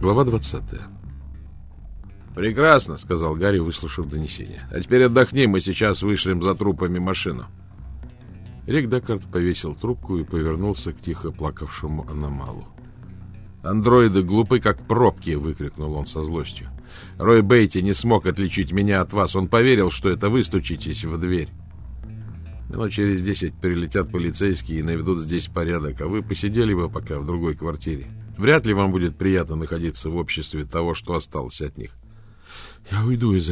Глава 20. «Прекрасно», — сказал Гарри, выслушав донесение. «А теперь отдохни, мы сейчас вышлем за трупами машину». Рик Декард повесил трубку и повернулся к тихо плакавшему аномалу. «Андроиды глупы, как пробки!» — выкрикнул он со злостью. «Рой Бейти не смог отличить меня от вас. Он поверил, что это вы стучитесь в дверь. Минут через десять прилетят полицейские и наведут здесь порядок, а вы посидели бы пока в другой квартире. Вряд ли вам будет приятно находиться в обществе того, что осталось от них. — Я уйду из,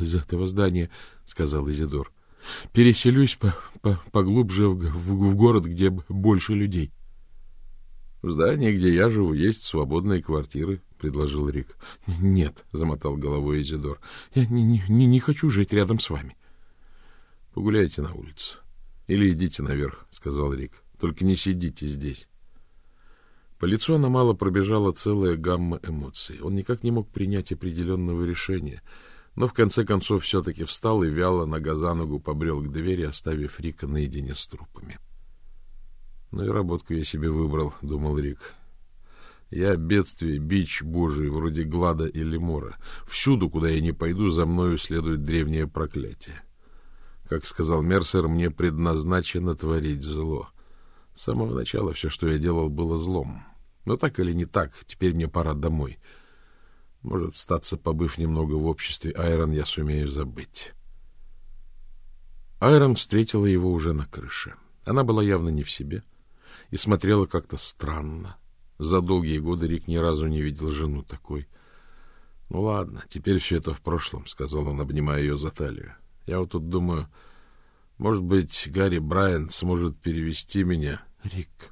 из этого здания, — сказал Изидор. — Переселюсь по, по, поглубже в, в, в город, где больше людей. — В здании, где я живу, есть свободные квартиры, — предложил Рик. — Нет, — замотал головой Изидор. — Я не, не, не хочу жить рядом с вами. — Погуляйте на улице. Или идите наверх, — сказал Рик. — Только не сидите здесь. По лицу она мало пробежала целая гамма эмоций. Он никак не мог принять определенного решения, но в конце концов все-таки встал и вяло нога за ногу побрел к двери, оставив Рика наедине с трупами. «Ну и работку я себе выбрал», — думал Рик. «Я бедствие, бич божий, вроде Глада или Мора. Всюду, куда я не пойду, за мною следует древнее проклятие. Как сказал Мерсер, мне предназначено творить зло. С самого начала все, что я делал, было злом». Но так или не так, теперь мне пора домой. Может, статься, побыв немного в обществе Айрон, я сумею забыть. Айрон встретила его уже на крыше. Она была явно не в себе и смотрела как-то странно. За долгие годы Рик ни разу не видел жену такой. — Ну ладно, теперь все это в прошлом, — сказал он, обнимая ее за талию. — Я вот тут думаю, может быть, Гарри Брайан сможет перевести меня... — Рик, —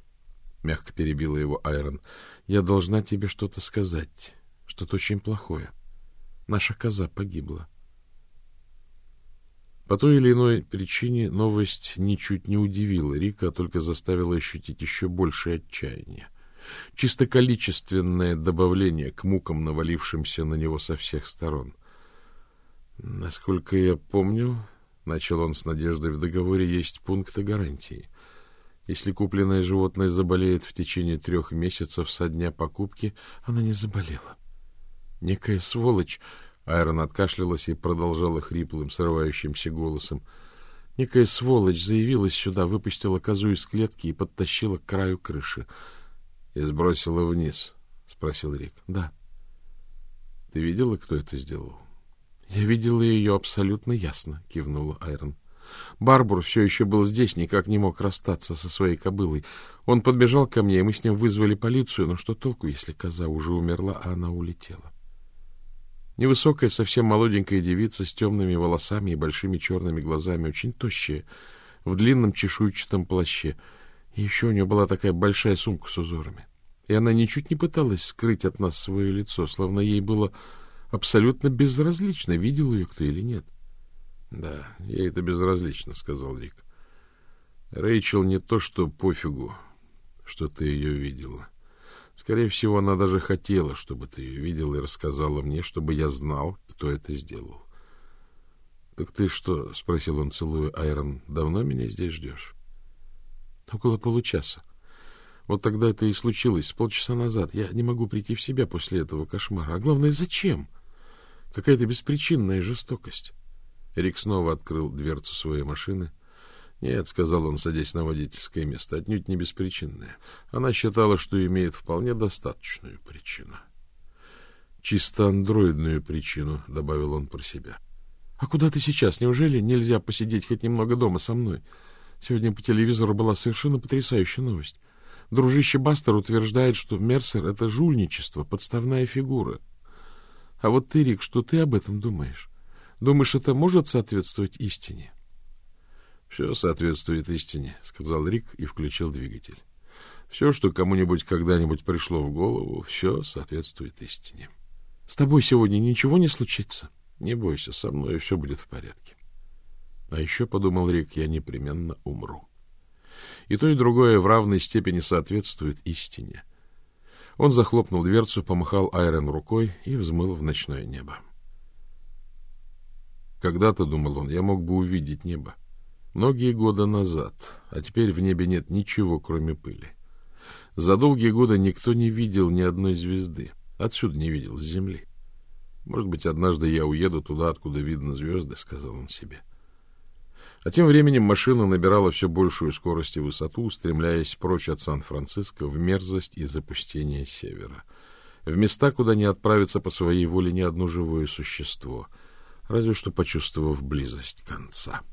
мягко перебила его Айрон. — Я должна тебе что-то сказать, что-то очень плохое. Наша коза погибла. По той или иной причине новость ничуть не удивила Рика, а только заставила ощутить еще большее отчаяние. Чисто количественное добавление к мукам, навалившимся на него со всех сторон. Насколько я помню, начал он с надеждой, в договоре есть пункт о гарантии. Если купленное животное заболеет в течение трех месяцев со дня покупки, она не заболела. Некая сволочь, Айрон откашлялась и продолжала хриплым, срывающимся голосом. Некая сволочь заявилась сюда, выпустила козу из клетки и подтащила к краю крыши. — И сбросила вниз? — спросил Рик. — Да. — Ты видела, кто это сделал? — Я видела ее абсолютно ясно, — кивнула Айрон. Барбур все еще был здесь, никак не мог расстаться со своей кобылой. Он подбежал ко мне, и мы с ним вызвали полицию, но что толку, если коза уже умерла, а она улетела? Невысокая, совсем молоденькая девица с темными волосами и большими черными глазами, очень тощая, в длинном чешуйчатом плаще. И еще у нее была такая большая сумка с узорами. И она ничуть не пыталась скрыть от нас свое лицо, словно ей было абсолютно безразлично, видел ее кто или нет. — да, ей это безразлично, сказал Рик. Рэйчел не то, что пофигу, что ты ее видела. Скорее всего, она даже хотела, чтобы ты ее видел и рассказала мне, чтобы я знал, кто это сделал. — Так ты что? — спросил он, целуя Айрон. — Давно меня здесь ждешь? — Около получаса. Вот тогда это и случилось, полчаса назад. Я не могу прийти в себя после этого кошмара. А главное, зачем? Какая-то беспричинная жестокость. Рик снова открыл дверцу своей машины. «Нет», — сказал он, садясь на водительское место, — «отнюдь не беспричинная. Она считала, что имеет вполне достаточную причину». «Чисто андроидную причину», — добавил он про себя. «А куда ты сейчас? Неужели нельзя посидеть хоть немного дома со мной? Сегодня по телевизору была совершенно потрясающая новость. Дружище Бастер утверждает, что Мерсер — это жульничество, подставная фигура. А вот ты, Рик, что ты об этом думаешь?» Думаешь, это может соответствовать истине? — Все соответствует истине, — сказал Рик и включил двигатель. Все, что кому-нибудь когда-нибудь пришло в голову, все соответствует истине. — С тобой сегодня ничего не случится? — Не бойся, со мной все будет в порядке. А еще, — подумал Рик, — я непременно умру. И то, и другое в равной степени соответствует истине. Он захлопнул дверцу, помахал Айрон рукой и взмыл в ночное небо. — когда-то, думал он, я мог бы увидеть небо. Многие годы назад, а теперь в небе нет ничего, кроме пыли. За долгие годы никто не видел ни одной звезды. Отсюда не видел, с земли. Может быть, однажды я уеду туда, откуда видно звезды, — сказал он себе. А тем временем машина набирала все большую скорость и высоту, устремляясь прочь от Сан-Франциско в мерзость и запустение севера. В места, куда не отправится по своей воле ни одно живое существо, разве что почувствовав близость конца. —